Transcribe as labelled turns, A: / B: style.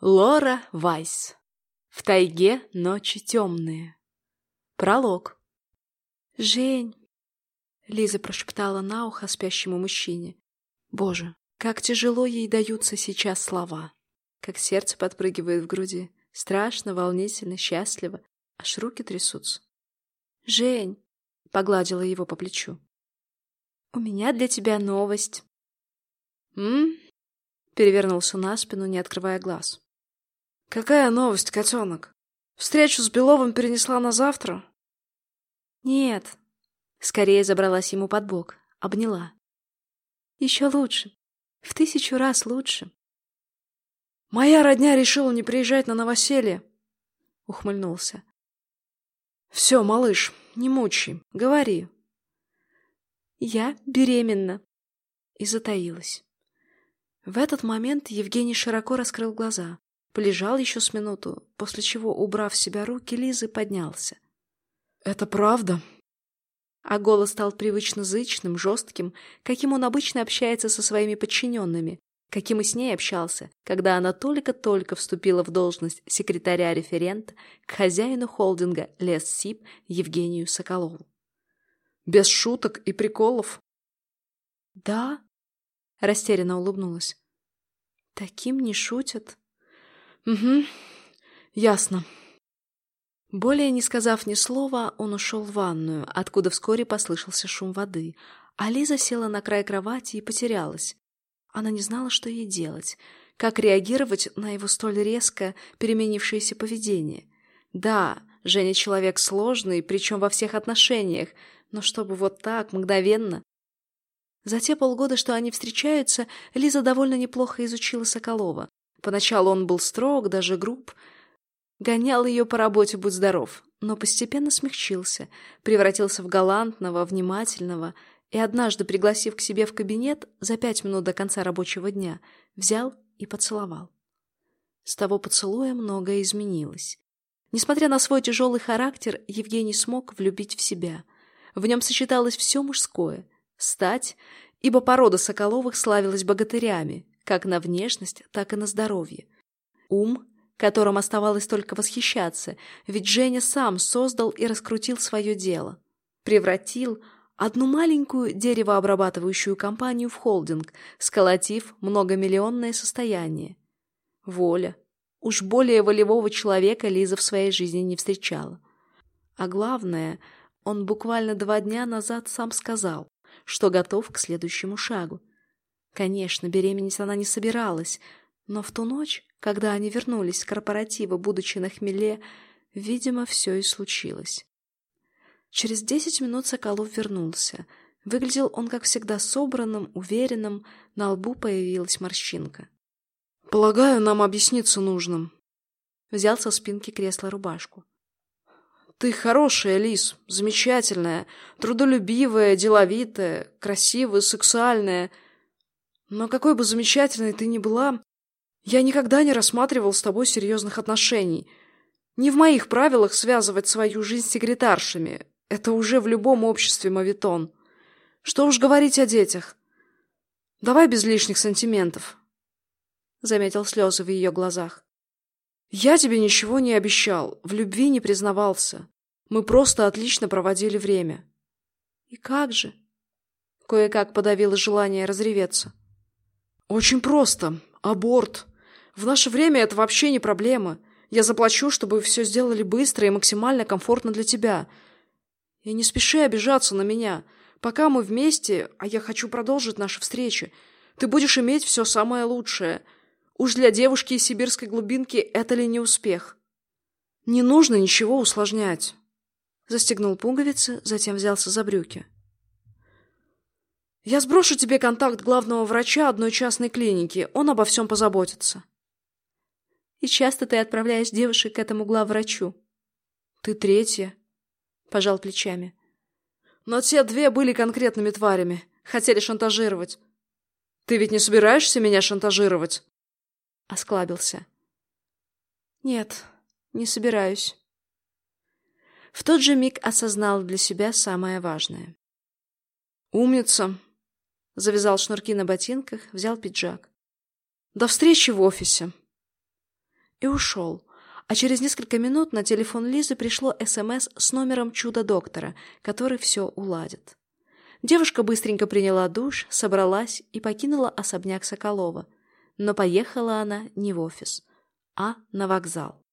A: Лора Вайс. В тайге ночи темные. Пролог. «Жень!» — Лиза прошептала на ухо спящему мужчине. «Боже, как тяжело ей даются сейчас слова! Как сердце подпрыгивает в груди. Страшно, волнительно, счастливо. Аж руки трясутся. «Жень!» — погладила его по плечу. «У меня для тебя новость».
B: «М?» — перевернулся на спину, не открывая глаз. «Какая новость, котенок? Встречу с Беловым перенесла на завтра?»
A: «Нет». Скорее забралась ему под бок, обняла. «Еще лучше. В тысячу раз лучше».
B: «Моя родня решила не приезжать на новоселье», — ухмыльнулся. «Все, малыш, не мучай, говори».
A: «Я беременна», — и затаилась. В этот момент Евгений широко раскрыл глаза. Полежал еще с минуту, после чего, убрав в себя руки, Лизы поднялся.
B: «Это правда?»
A: А голос стал привычно зычным, жестким, каким он обычно общается со своими подчиненными, каким и с ней общался, когда она только-только вступила в должность секретаря-референта к хозяину холдинга Лес-Сип Евгению Соколову.
B: «Без шуток и приколов?»
A: «Да», — растерянно улыбнулась. «Таким не шутят».
B: «Угу, ясно».
A: Более не сказав ни слова, он ушел в ванную, откуда вскоре послышался шум воды, а Лиза села на край кровати и потерялась. Она не знала, что ей делать, как реагировать на его столь резко переменившееся поведение. Да, Женя человек сложный, причем во всех отношениях, но чтобы вот так, мгновенно... За те полгода, что они встречаются, Лиза довольно неплохо изучила Соколова. Поначалу он был строг, даже груб. Гонял ее по работе, будь здоров, но постепенно смягчился, превратился в галантного, внимательного, и однажды, пригласив к себе в кабинет за пять минут до конца рабочего дня, взял и поцеловал. С того поцелуя многое изменилось. Несмотря на свой тяжелый характер, Евгений смог влюбить в себя. В нем сочеталось все мужское — стать, ибо порода Соколовых славилась богатырями, как на внешность, так и на здоровье. Ум, которым оставалось только восхищаться, ведь Женя сам создал и раскрутил свое дело. Превратил одну маленькую деревообрабатывающую компанию в холдинг, сколотив многомиллионное состояние. Воля. Уж более волевого человека Лиза в своей жизни не встречала. А главное, он буквально два дня назад сам сказал, что готов к следующему шагу. Конечно, беременеть она не собиралась, но в ту ночь, когда они вернулись с корпоратива, будучи на хмеле, видимо, все и случилось. Через десять минут Соколов вернулся. Выглядел он, как всегда, собранным, уверенным, на лбу появилась морщинка.
B: «Полагаю, нам объясниться нужно».
A: Взял со спинки кресла рубашку.
B: «Ты хорошая, Лис, замечательная, трудолюбивая, деловитая, красивая, сексуальная». Но какой бы замечательной ты ни была, я никогда не рассматривал с тобой серьезных отношений. Не в моих правилах связывать свою жизнь с секретаршами. Это уже в любом обществе мавитон. Что уж говорить о детях. Давай без лишних сантиментов. Заметил слезы в ее глазах. Я тебе ничего не обещал, в любви не признавался. Мы просто отлично проводили время.
A: И как же? Кое-как подавила желание разреветься.
B: «Очень просто. Аборт. В наше время это вообще не проблема. Я заплачу, чтобы все сделали быстро и максимально комфортно для тебя. И не спеши обижаться на меня. Пока мы вместе, а я хочу продолжить наши встречи, ты будешь иметь все самое лучшее. Уж для девушки из сибирской глубинки это ли не успех? Не нужно ничего усложнять». Застегнул пуговицы, затем взялся за брюки. Я сброшу тебе контакт главного врача одной частной клиники. Он обо всем позаботится.
A: И часто ты отправляешь девушек к этому главврачу?
B: Ты третья. Пожал плечами. Но те две были конкретными тварями. Хотели шантажировать. Ты ведь не собираешься меня шантажировать?
A: Осклабился. Нет, не собираюсь. В тот же миг осознал для себя самое важное.
B: «Умница!» Завязал шнурки на ботинках, взял пиджак. «До встречи в офисе!»
A: и ушел. А через несколько минут на телефон Лизы пришло СМС с номером чудо-доктора, который все уладит. Девушка быстренько приняла душ, собралась и покинула особняк Соколова. Но поехала она не в офис, а на вокзал.